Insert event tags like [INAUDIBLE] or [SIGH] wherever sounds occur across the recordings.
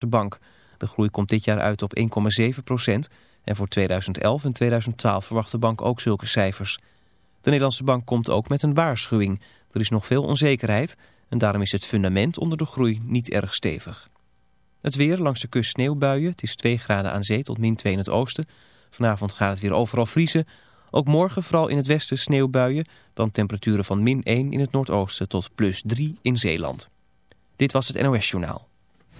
de bank. De groei komt dit jaar uit op 1,7 procent en voor 2011 en 2012 verwacht de bank ook zulke cijfers. De Nederlandse bank komt ook met een waarschuwing. Er is nog veel onzekerheid en daarom is het fundament onder de groei niet erg stevig. Het weer langs de kust sneeuwbuien. Het is 2 graden aan zee tot min 2 in het oosten. Vanavond gaat het weer overal vriezen. Ook morgen vooral in het westen sneeuwbuien. Dan temperaturen van min 1 in het noordoosten tot plus 3 in Zeeland. Dit was het NOS Journaal.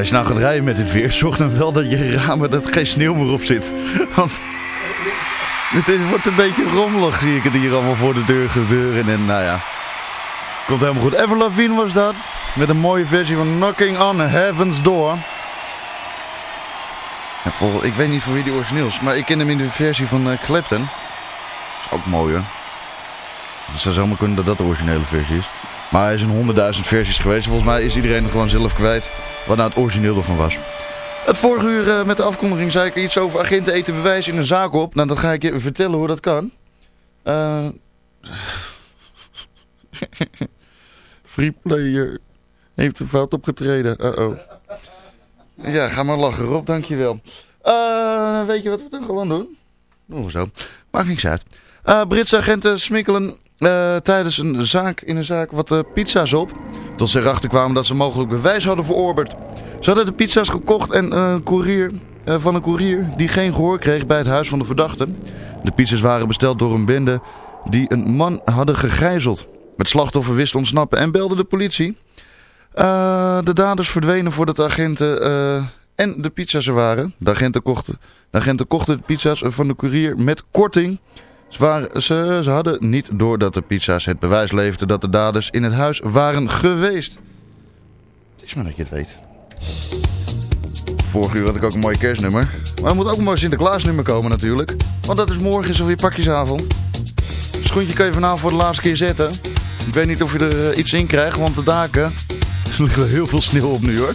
Als je nou gaat rijden met dit weer, zorg dan wel dat je ramen, dat geen sneeuw meer op zit. Want het is, wordt een beetje rommelig, zie ik het hier allemaal voor de deur gebeuren. En nou ja, komt helemaal goed. Ever Lavigne was dat, met een mooie versie van Knocking on Heaven's Door. En vol, ik weet niet voor wie die origineel is, maar ik ken hem in de versie van uh, Clapton. Is ook mooi hoor. Het zou zomaar kunnen dat dat de originele versie is. Maar hij is in honderdduizend versies geweest. Volgens mij is iedereen gewoon zelf kwijt wat nou het origineel ervan was. Het vorige uur uh, met de afkondiging zei ik iets over agenten eten bewijs in een zaak op. Nou, dan ga ik je vertellen hoe dat kan. Uh... [LAUGHS] Free player heeft een fout opgetreden. Uh-oh. Ja, ga maar lachen Rob, dankjewel. Uh, weet je wat we dan gewoon doen? Doen we zo. Maakt niks uit. Uh, Britse agenten smikkelen uh, tijdens een zaak in een zaak wat uh, pizza's op. Tot ze erachter kwamen dat ze mogelijk bewijs hadden verorberd. Ze hadden de pizza's gekocht en een courier, van een koerier die geen gehoor kreeg bij het huis van de verdachte. De pizza's waren besteld door een bende die een man hadden gegijzeld. Het slachtoffer wist ontsnappen en belde de politie. Uh, de daders verdwenen voordat de agenten uh, en de pizza's er waren. De agenten, kochten, de agenten kochten de pizza's van de courier met korting. Ze, ze, ze hadden niet door dat de pizza's het bewijs leverden dat de daders in het huis waren geweest. Het is maar dat je het weet. Vorige uur had ik ook een mooi kerstnummer. Maar er moet ook een mooi Sinterklaasnummer komen natuurlijk. Want dat is morgen is alweer pakjesavond. Schoentje kun je vanavond voor de laatste keer zetten. Ik weet niet of je er uh, iets in krijgt, want de daken... [LAUGHS] Er ligt wel heel veel sneeuw op nu hoor.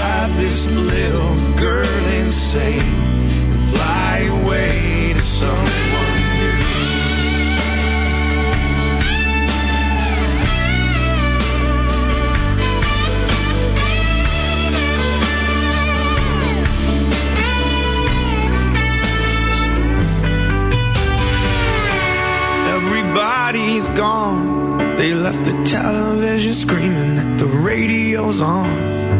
Drive this little girl. And fly away to someone new. Everybody's gone. They left the television screaming that the radio's on.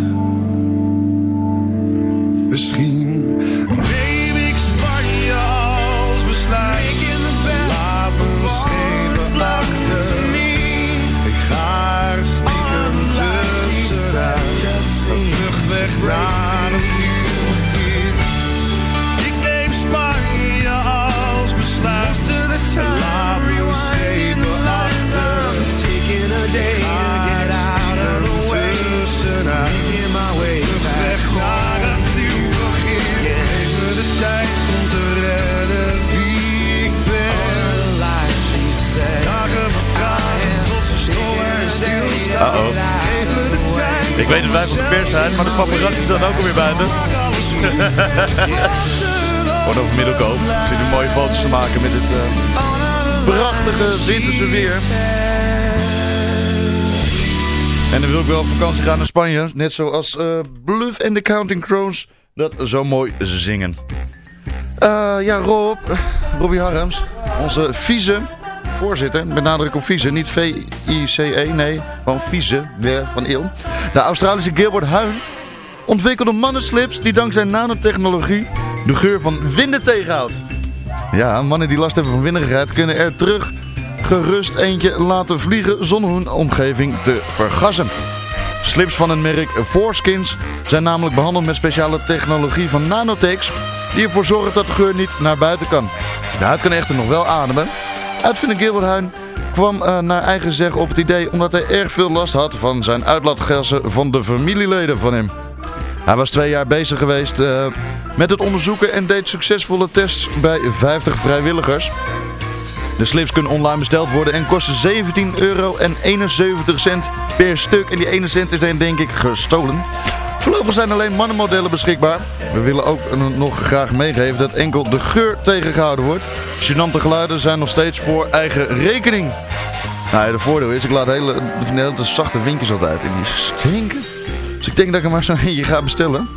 Weet dat wij van de pers zijn, maar de paparazzi dan ook alweer buiten. [LAUGHS] Gewoon over Middelkoop. Zit nu mooie foto's te maken met het eh, prachtige winterse weer. En dan wil ik wel op vakantie gaan naar Spanje. Net zoals eh, Bluff en de Counting Crows dat zo mooi zingen. Eh, ja, Rob, Robbie Harms, onze vice voorzitter, met nadruk op vice, niet V-I-C-E, nee, gewoon vice, de van Il. De Australische Gilbert Huyn ontwikkelde mannenslips die dankzij nanotechnologie de geur van winden tegenhoudt. Ja, mannen die last hebben van winderigheid kunnen er terug gerust eentje laten vliegen zonder hun omgeving te vergassen. Slips van het merk Foreskins zijn namelijk behandeld met speciale technologie van Nanotex die ervoor zorgt dat de geur niet naar buiten kan. De huid kan echter nog wel ademen. Uitvinder Gilbert Huyn kwam eh, naar eigen zeggen op het idee omdat hij erg veel last had van zijn uitlaatgassen van de familieleden van hem. Hij was twee jaar bezig geweest eh, met het onderzoeken en deed succesvolle tests bij 50 vrijwilligers. De slips kunnen online besteld worden en kosten 17,71 euro per stuk. En die ene cent is dan denk ik gestolen. Voorlopig zijn alleen mannenmodellen beschikbaar. We willen ook nog graag meegeven dat enkel de geur tegengehouden wordt. Gênante geluiden zijn nog steeds voor eigen rekening. Nou, ja, de voordeel is, ik laat hele, hele zachte windjes altijd in die stinken. Dus ik denk dat ik er maar zo eentje ga bestellen.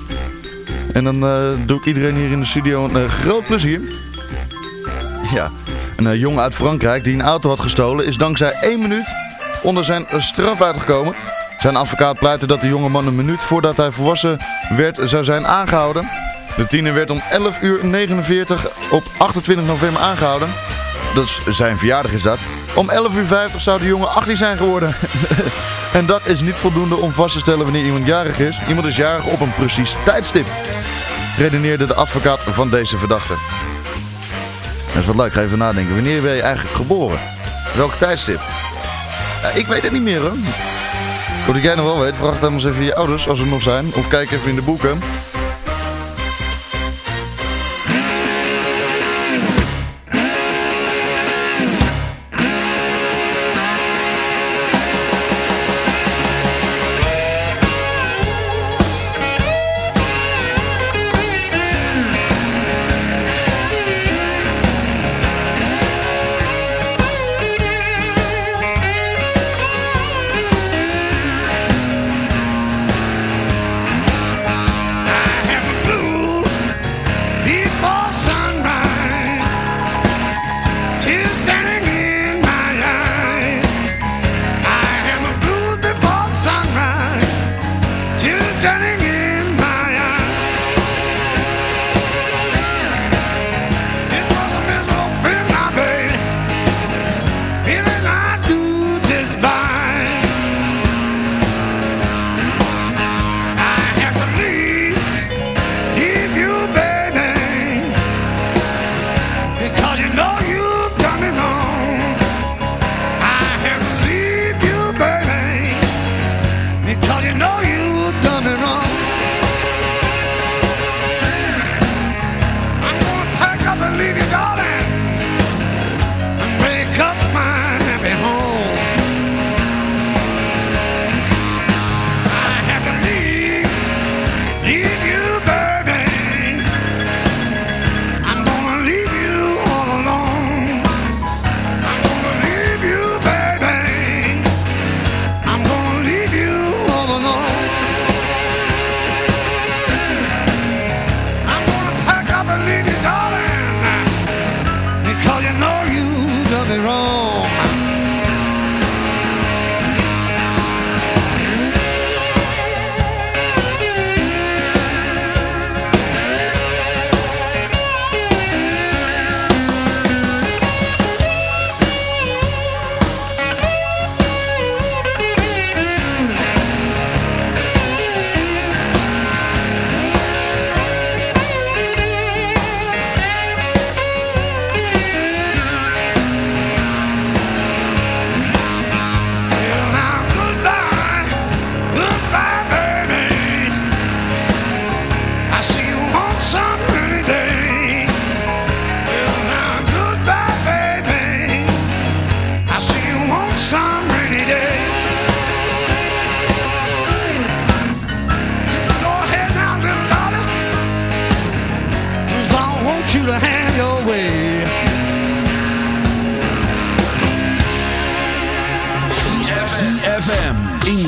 En dan eh, doe ik iedereen hier in de studio een eh, groot plezier. Ja, een eh, jongen uit Frankrijk die een auto had gestolen is dankzij één minuut onder zijn straf uitgekomen. Zijn advocaat pleitte dat de jongeman een minuut voordat hij volwassen werd zou zijn aangehouden. De tiener werd om 11:49 uur op 28 november aangehouden. Dat is zijn verjaardag is dat. Om 11:50 uur zou de jongen 18 zijn geworden. [LAUGHS] en dat is niet voldoende om vast te stellen wanneer iemand jarig is. Iemand is jarig op een precies tijdstip. Redeneerde de advocaat van deze verdachte. Dat is wat leuk, ga even nadenken. Wanneer ben je eigenlijk geboren? Welk tijdstip? Ja, ik weet het niet meer hoor. Wat jij nog wel weet, vraag dan eens even je ouders als ze nog zijn. Of kijk even in de boeken.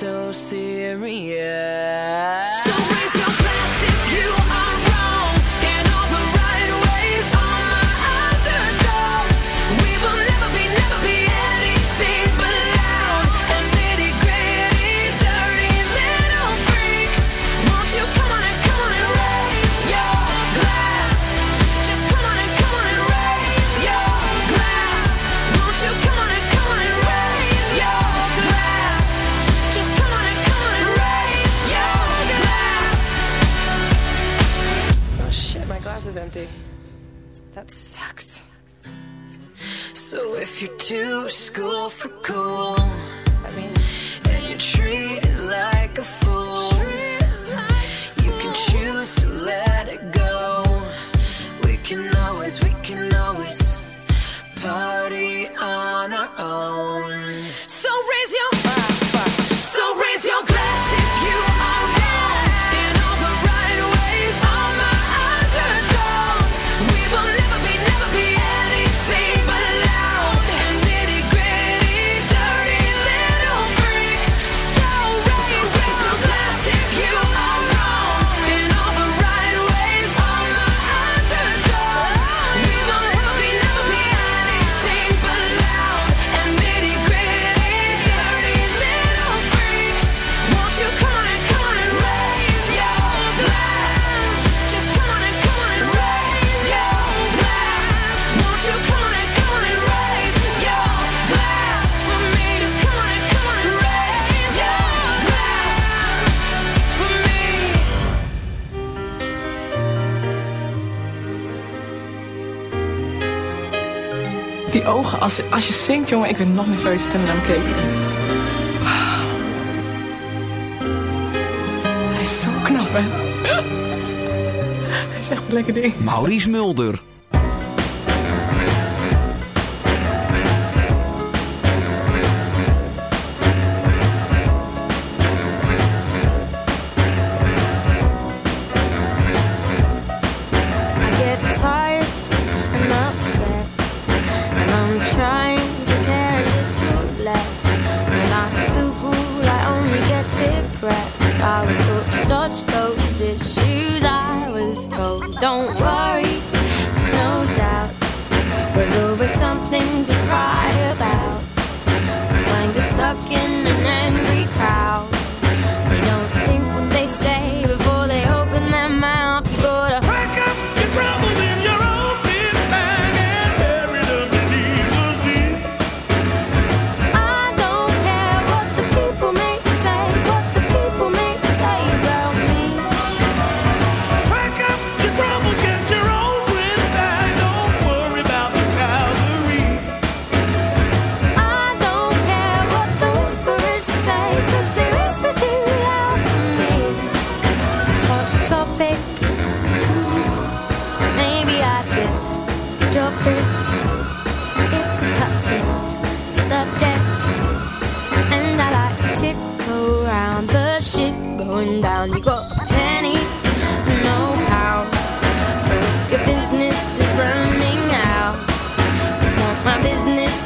so serious. Die ogen, als, als je zingt, jongen, ik ben nog niet toen ik naar hem keek. Hij is zo knap, hè? Hij is echt een lekker ding. Maurice Mulder.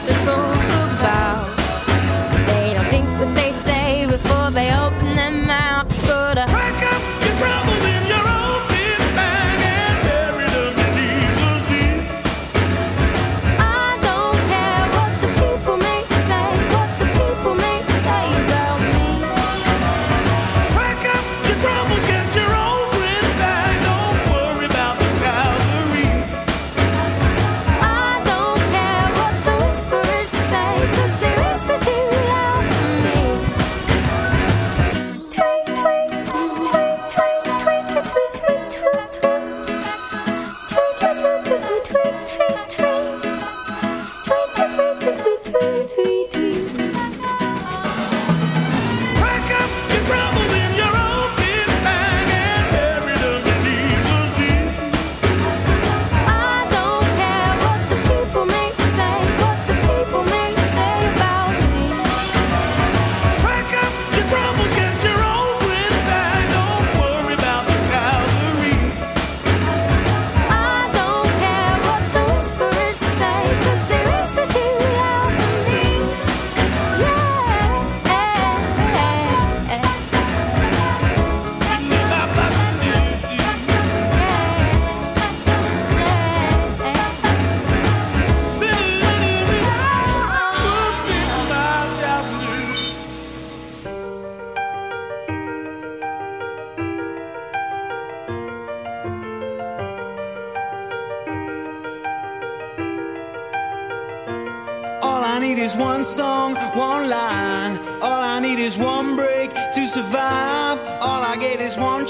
to talk about. They don't think that they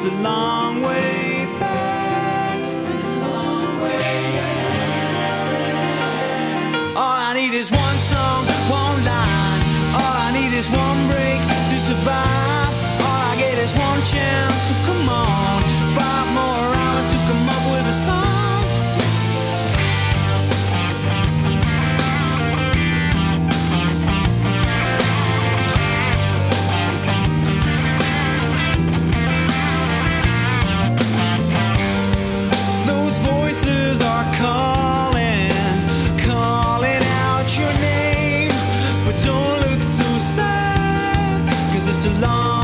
It's a long way back and a long way back. All I need is one song, one line. All I need is one break to survive. All I get is one chance, so come on. Long.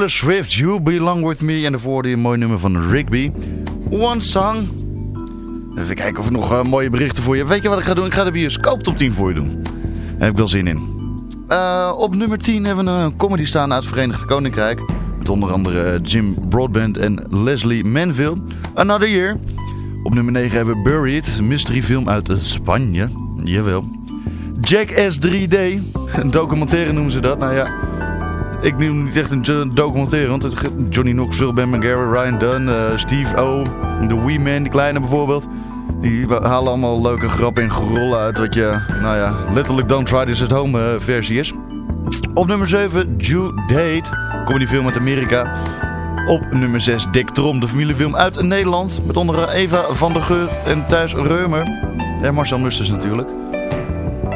Taylor Swift, You Belong With Me. En daarvoor die een mooi nummer van Rigby. One Song. Even kijken of ik nog uh, mooie berichten voor je Weet je wat ik ga doen? Ik ga de bioscoop top 10 voor je doen. Daar heb ik wel zin in. Uh, op nummer 10 hebben we een comedy staan uit het Verenigd Koninkrijk. Met onder andere Jim Broadbent en Leslie Manville. Another Year. Op nummer 9 hebben we Buried, een mysteryfilm uit Spanje. Jawel. Jackass 3D. Een documentaire noemen ze dat. Nou ja, ik noem niet echt een documentaire. Want het, Johnny Knoxville, Ben McGarry, Ryan Dunn, uh, Steve O, de Wee Man, die kleine bijvoorbeeld. Die halen allemaal leuke grappen en gerollen uit. Wat je, nou ja, letterlijk Don't Try This At Home uh, versie is. Op nummer 7, Jew Date. Comedyfilm uit Amerika. Op nummer 6, Dick Trom, de familiefilm uit Nederland. Met onder Eva van der Geurt en Thijs Reumer. En Marcel Musters natuurlijk.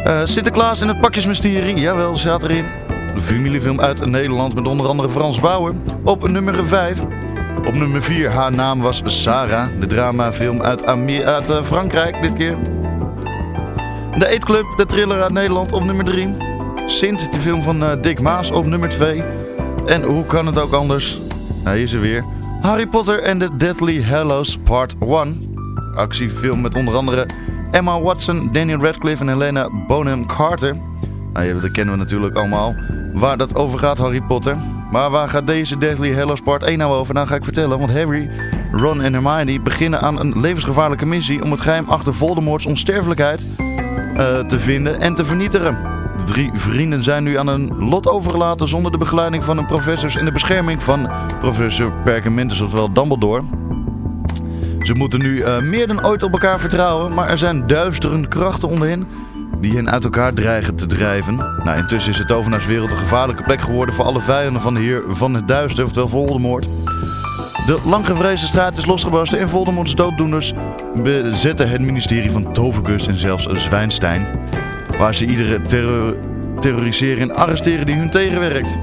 Uh, Sinterklaas in het pakjesmysterie. Jawel, staat erin. De familiefilm uit Nederland met onder andere Frans Bauer. Op nummer 5. Op nummer 4, haar naam was Sarah. De dramafilm uit, uit uh, Frankrijk dit keer. De Eat Club, de thriller uit Nederland op nummer 3. Sint, de film van uh, Dick Maas op nummer 2. En hoe kan het ook anders? Nou, hier is ze weer. Harry Potter en The Deadly Hallows Part 1. Actiefilm met onder andere Emma Watson, Daniel Radcliffe en Helena Bonham Carter. Nou dat kennen we natuurlijk allemaal. Waar dat over gaat, Harry Potter. Maar waar gaat deze Deadly Hallows Part 1 nou over? Nou ga ik vertellen, want Harry, Ron en Hermione beginnen aan een levensgevaarlijke missie... om het geheim achter Voldemorts onsterfelijkheid uh, te vinden en te vernietigen. De drie vrienden zijn nu aan een lot overgelaten zonder de begeleiding van hun professors... en de bescherming van professor Perkamentus, oftewel Dumbledore... Ze moeten nu uh, meer dan ooit op elkaar vertrouwen, maar er zijn duistere krachten onder hen die hen uit elkaar dreigen te drijven. Nou, intussen is de tovenaarswereld een gevaarlijke plek geworden voor alle vijanden van de heer van het duister, oftewel Voldemort. De langgevreesde straat is losgebarsten en Voldemorts dooddoeners bezetten het ministerie van Toverkust en zelfs Zwijnstein. Waar ze iedere terror terroriseren en arresteren die hun tegenwerkt.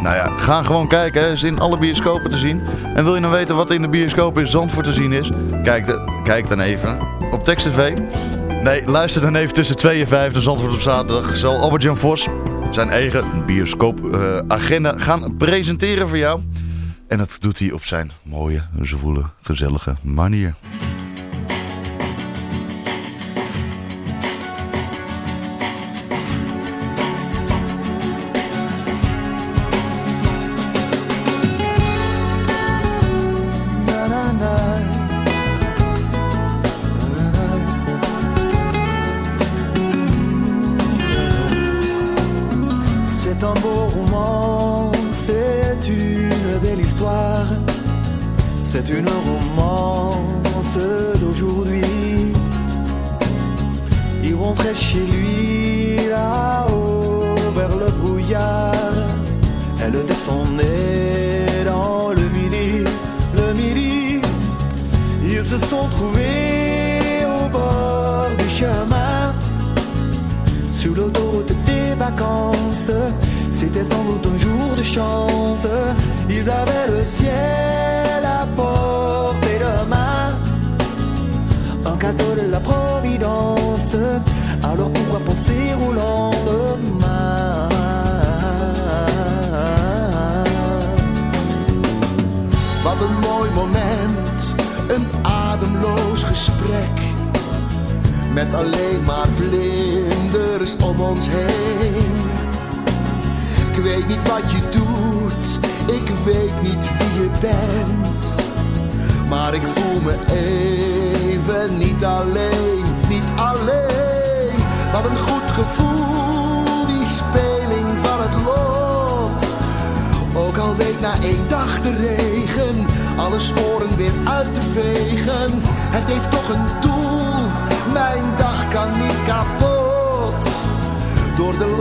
Nou ja, ga gewoon kijken. Het is in alle bioscopen te zien. En wil je nou weten wat in de bioscoop in Zandvoort te zien is? Kijk, kijk dan even op Text TV. Nee, luister dan even tussen 2 en 5 de Zandvoort op zaterdag. Zal Albert-Jan Vos zijn eigen bioscoopagenda uh, gaan presenteren voor jou. En dat doet hij op zijn mooie, zwoele, gezellige manier.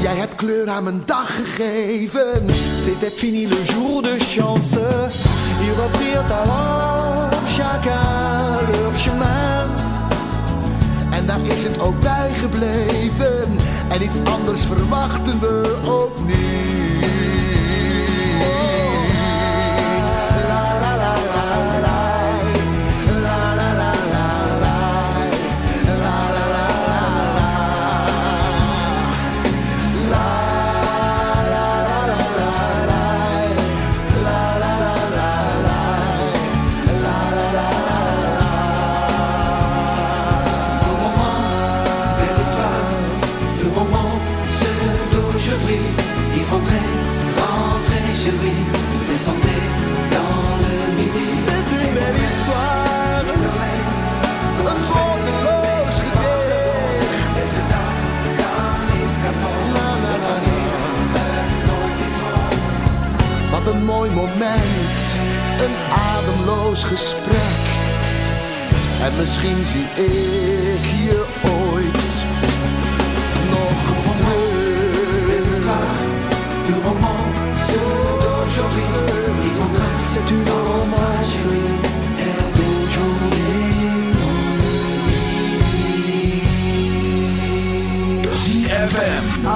Jij hebt kleur aan mijn dag gegeven. C'était fini le jour de chance. Ils reprirent alors chacun leur chemin. En daar is het ook bij gebleven. En iets anders verwachten we ook een ademloos gesprek. En misschien zie ik je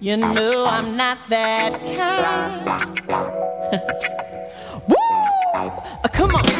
You know I'm not that kind. [LAUGHS] Woo! Uh, come on.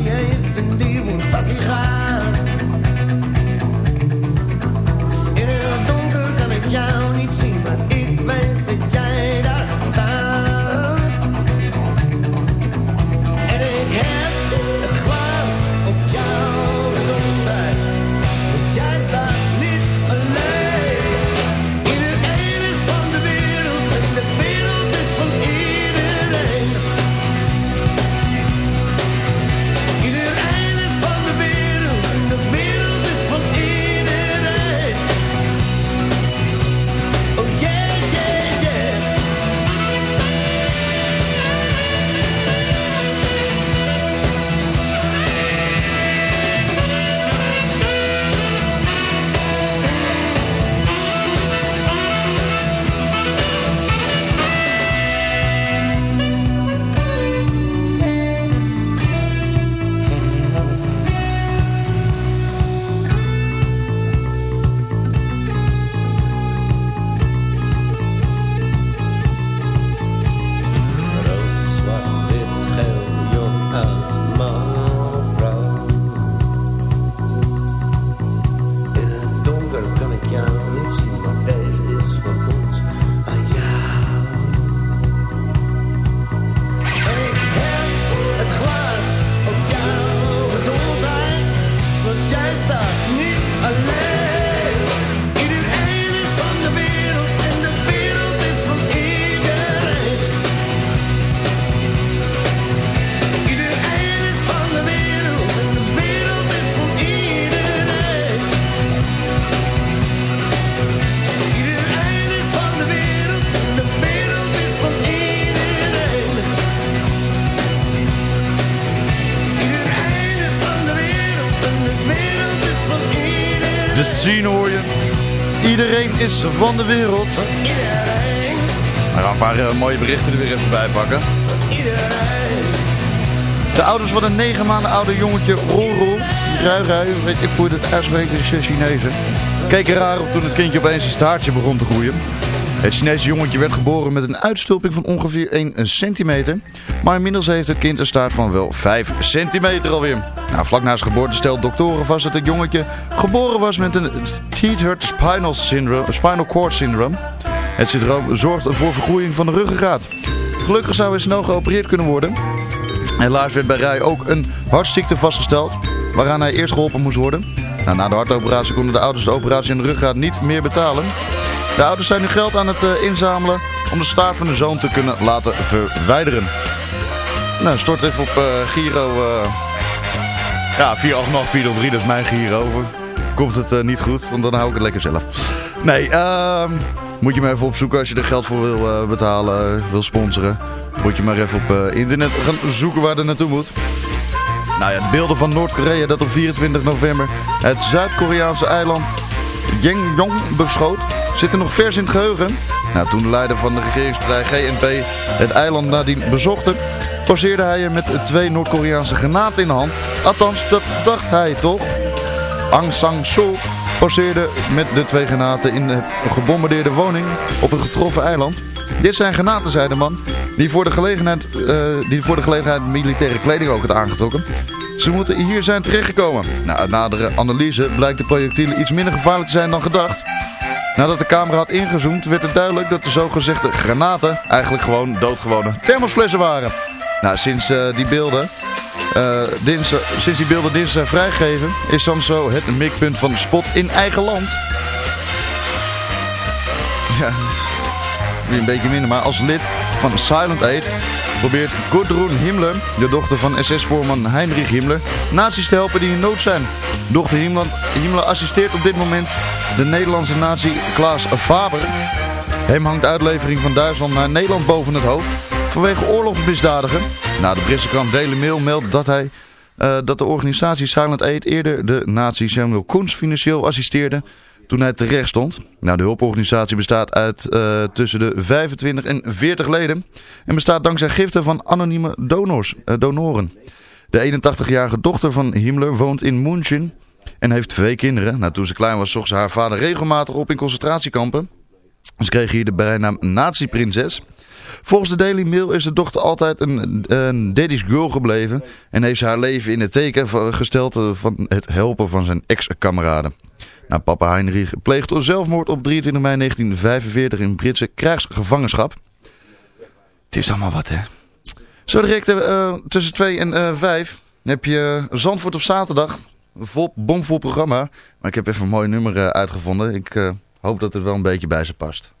Iedereen iedereen. Scene hoor je. Iedereen is van de wereld. We gaan een paar eh, mooie berichten er weer even bij pakken. De ouders van een negen maanden oude jongetje Roro, Rui Rui, weet ik voor het uitspreken is Chinezen, keken raar op toen het kindje opeens een staartje begon te groeien. Het Chinese jongetje werd geboren met een uitstulping van ongeveer 1 centimeter. Maar inmiddels heeft het kind een staart van wel 5 centimeter alweer. Nou, vlak na zijn geboorte stelt doktoren vast dat het jongetje geboren was met een tethered spinal, syndrome, spinal cord syndrome. Het syndroom zorgt voor vergroeiing van de ruggengraat. Gelukkig zou hij snel geopereerd kunnen worden. Helaas werd bij Rij ook een hartziekte vastgesteld, waaraan hij eerst geholpen moest worden. Nou, na de hartoperatie konden de ouders de operatie in de ruggraat niet meer betalen. De ouders zijn nu geld aan het eh, inzamelen om de staart van de zoon te kunnen laten verwijderen. Nou, stort even op eh, Giro. eh ja, 488 dat is mijn Giro. Komt het eh, niet goed, want dan hou ik het lekker zelf. Nee, ehm, moet je maar even opzoeken als je er geld voor wil eh, betalen, wil sponsoren. Moet je maar even op eh, internet gaan zoeken waar er naartoe moet. Nou ja, de beelden van Noord-Korea dat op 24 november het Zuid-Koreaanse eiland Yengyong beschoot, zitten nog vers in het geheugen. Nou, toen de leider van de regeringspartij GNP het eiland nadien bezochten, poseerde hij er met twee Noord-Koreaanse granaten in de hand. Althans, dat dacht hij toch? Aung San Suu poseerde met de twee granaten in de gebombardeerde woning op het getroffen eiland. Dit zijn granaten, zei de man, die voor de gelegenheid, eh, die voor de gelegenheid militaire kleding ook had aangetrokken. Ze moeten hier zijn terechtgekomen. Nou, nadere analyse blijkt de projectielen iets minder gevaarlijk te zijn dan gedacht. Nadat de camera had ingezoomd werd het duidelijk dat de zogezegde granaten eigenlijk gewoon doodgewone thermosflessen waren. Nou, sinds eh, die beelden Eh, sinds die beelden dinsdag zijn vrijgegeven, is Sanso het mikpunt van de spot in eigen land. Ja, nu een beetje minder, maar als lid van Silent Aid probeert Gudrun Himmler, de dochter van SS-voorman Heinrich Himmler, nazi's te helpen die in nood zijn. Dochter Himmler, Himmler assisteert op dit moment de Nederlandse nazi Klaas Faber. Hem hangt uitlevering van Duitsland naar Nederland boven het hoofd vanwege oorlogsmisdadigen. Nou, de Britse krant Daily Mail meldt dat hij eh, dat de organisatie Silent Aid eerder de nazi Samuel Koens financieel assisteerde toen hij terecht stond. Nou, de hulporganisatie bestaat uit eh, tussen de 25 en 40 leden en bestaat dankzij giften van anonieme eh, donoren. De 81-jarige dochter van Himmler woont in München en heeft twee kinderen. Nou, toen ze klein was zocht ze haar vader regelmatig op in concentratiekampen. Ze kreeg hier de bijnaam nazi-prinses. Volgens de Daily Mail is de dochter altijd een, een daddy's girl gebleven en heeft ze haar leven in het teken gesteld eh, van het helpen van zijn ex-kameraden. Nou, papa Heinrich pleegt zelfmoord op 23 mei 1945 in Britse krijgsgevangenschap. Het is allemaal wat, hè. Zo direct eh, tussen 2 en 5 heb je Zandvoort op zaterdag. Vol, bomvol programma. Maar ik heb even een mooi nummer eh, uitgevonden. Ik eh, hoop dat het wel een beetje bij ze past.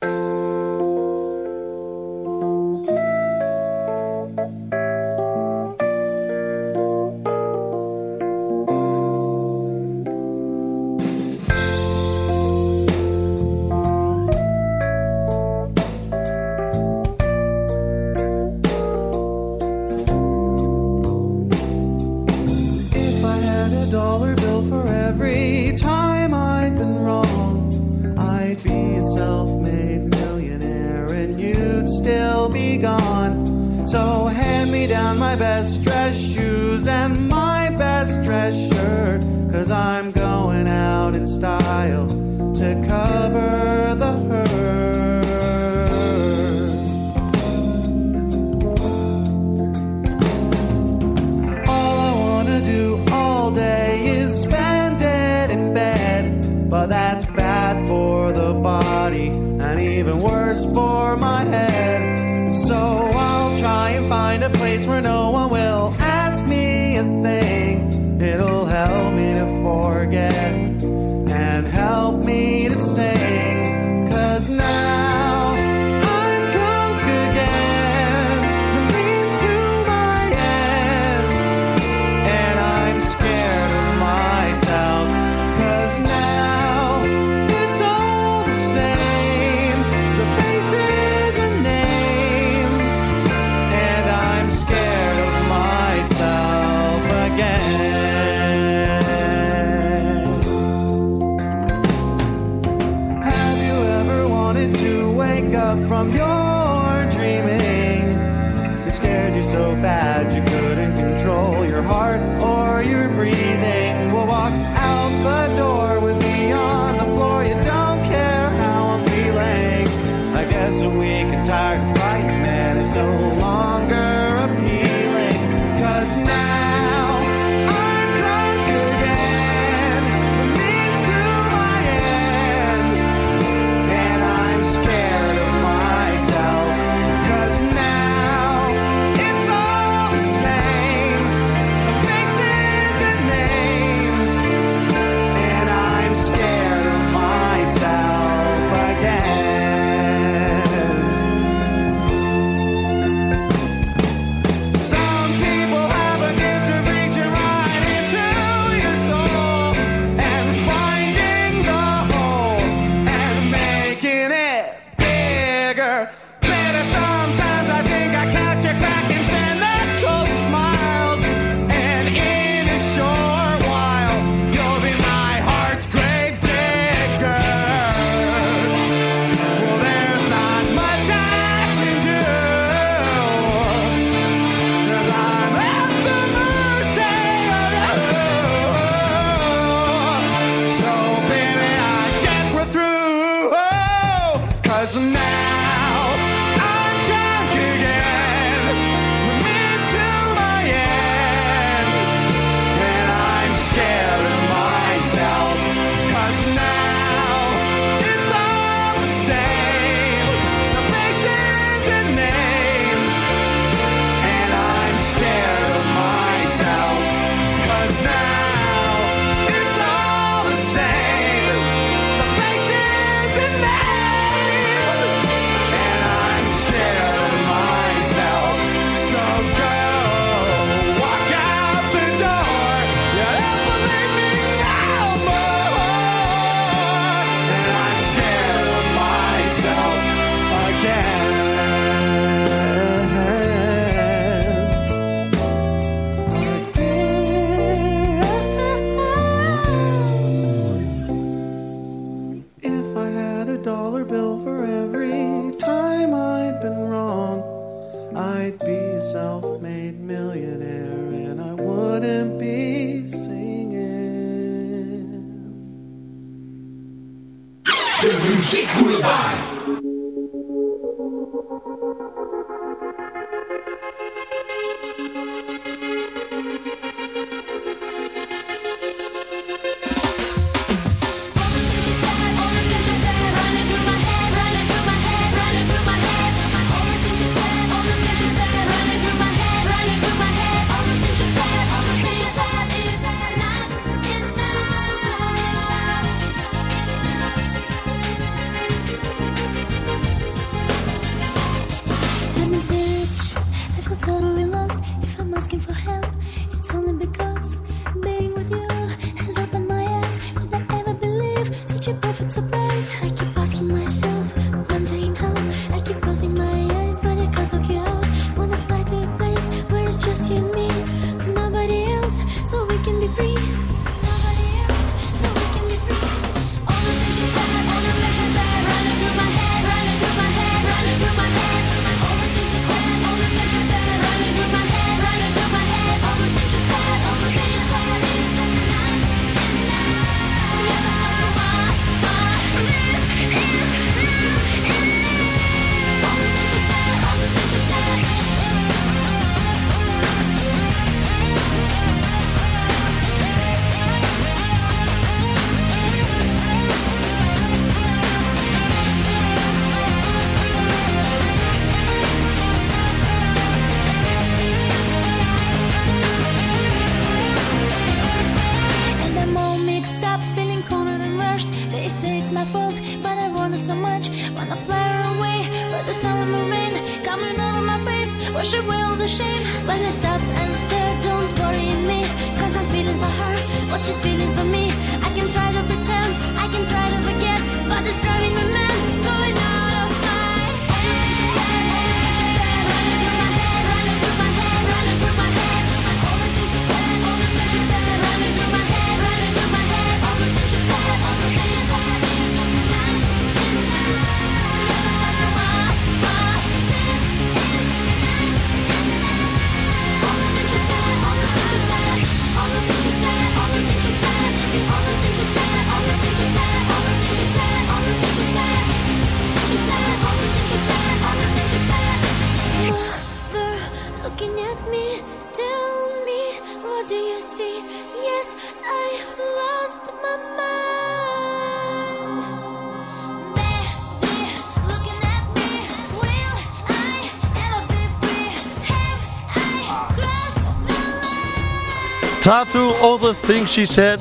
The things she said.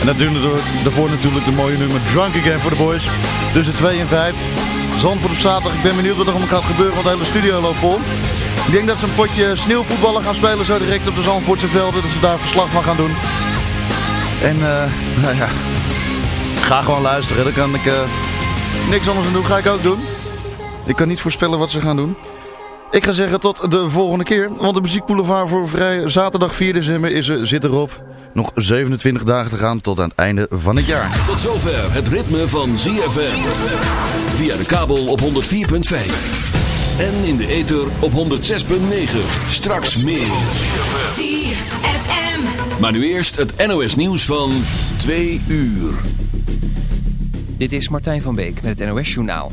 En daarvoor natuurlijk de mooie nummer Drunk Again voor de boys. Tussen 2 en 5. Zandvoort op zaterdag. Ik ben benieuwd wat er allemaal gaat gebeuren, want de hele studio loopt vol. Ik denk dat ze een potje sneeuwvoetballen gaan spelen zo direct op de Zandvoortse velden. Dat ze daar verslag van gaan doen. En eh, [LAUGHS] nou ja, ga gewoon luisteren. Dan kan ik eh, niks anders aan doen. Ga ik ook doen. Ik kan niet voorspellen wat ze gaan doen. Ik ga zeggen tot de volgende keer. Want de muziekboulevard voor vrij zaterdag 4 december is, er- zit erop. Nog 27 dagen te gaan tot aan het einde van het jaar. Tot zover het ritme van ZFM. Via de kabel op 104.5. En in de ether op 106.9. Straks meer. ZFM. Maar nu eerst het NOS nieuws van 2 uur. Dit is Martijn van Beek met het NOS-journaal.